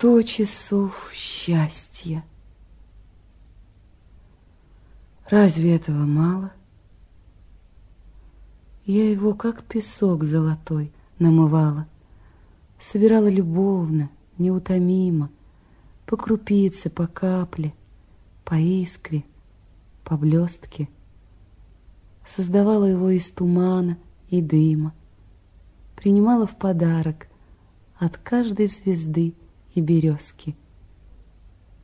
Сто часов счастья. Разве этого мало? Я его, как песок золотой, намывала, Собирала любовно, неутомимо, По крупице, по капле, по искре, по блестке. Создавала его из тумана и дыма, Принимала в подарок от каждой звезды и березки.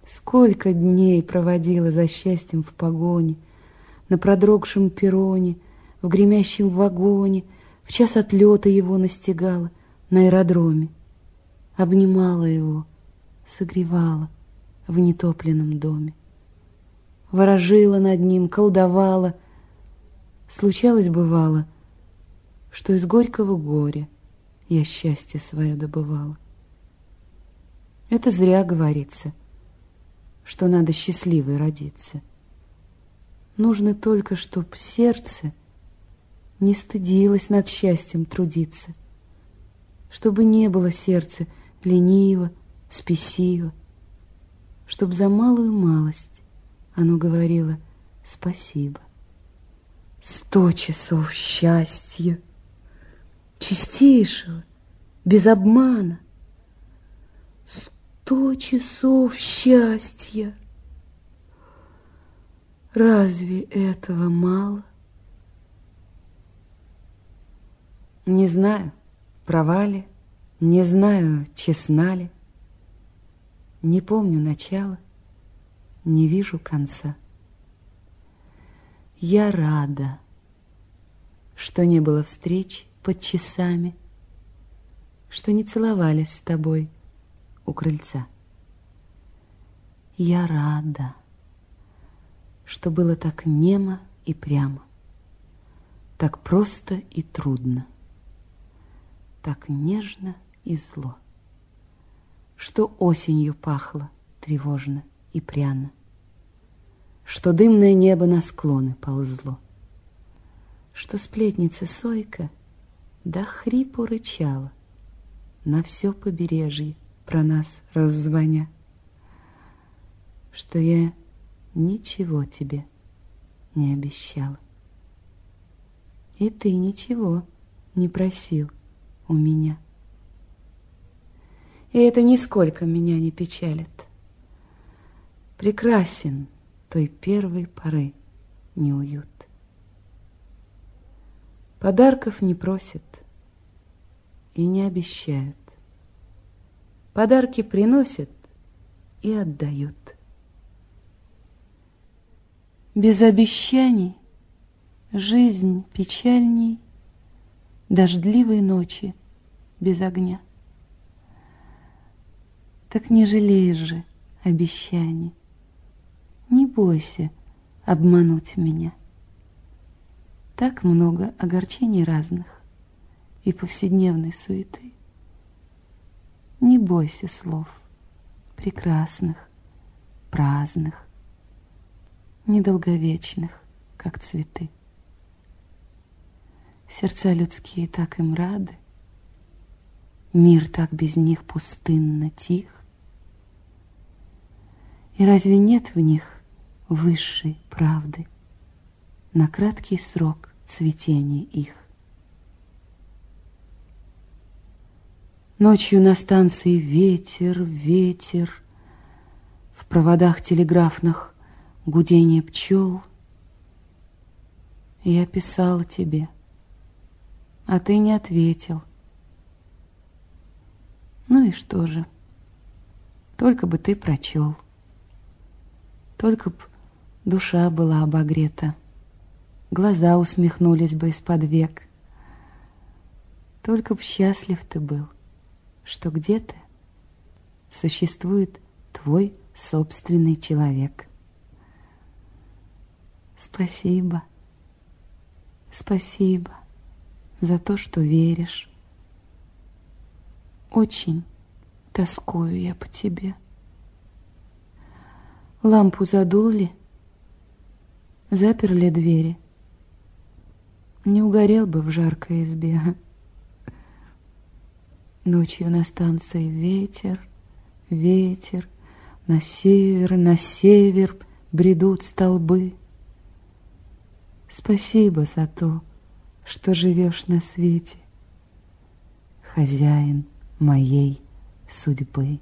Сколько дней проводила за счастьем в погоне, На продрогшем перроне, в гремящем вагоне, В час отлета его настигала на аэродроме. Обнимала его, согревала в нетопленном доме. Ворожила над ним, колдовала. Случалось, бывало, что из горького горя я счастье свое добывала. Это зря говорится, что надо счастливой родиться. Нужно только, чтоб сердце не стыдилось над счастьем трудиться, чтобы не было сердце лениво, спесиво, чтоб за малую малость оно говорило спасибо. Сто часов счастья, чистейшего, без обмана, сто часов счастья. Разве этого мало? Не знаю, права ли, не знаю, честна ли. Не помню начала, не вижу конца. Я рада, что не было встреч под часами, что не целовались с тобой у крыльца. Я рада, что было так немо и прямо, так просто и трудно, так нежно и зло, что осенью пахло тревожно и пряно, что дымное небо на склоны ползло, что сплетница Сойка до хрипу рычала на все побережье, про нас раззвоня, что я ничего тебе не обещала. И ты ничего не просил у меня. И это нисколько меня не печалит. Прекрасен той первой поры неуют. Подарков не просят и не обещают. Подарки приносят и отдают. Без обещаний жизнь печальней Дождливой ночи без огня. Так не жалеешь же обещаний, Не бойся обмануть меня. Так много огорчений разных И повседневной суеты. Не бойся слов прекрасных, праздных, недолговечных, как цветы. Сердца людские так им рады, Мир так без них пустынно тих. И разве нет в них высшей правды На краткий срок цветения их? Ночью на станции ветер, ветер, В проводах телеграфных гудение пчел. Я писала тебе, а ты не ответил. Ну и что же? Только бы ты прочел. Только б душа была обогрета, Глаза усмехнулись бы из-под век. Только б счастлив ты был что где-то существует твой собственный человек. Спасибо, спасибо за то, что веришь. Очень тоскую я по тебе. Лампу задул ли? Заперли двери? Не угорел бы в жаркой избе. Ночью на станции ветер, ветер, на север, на север бредут столбы. Спасибо за то, что живешь на свете, Хозяин моей судьбы.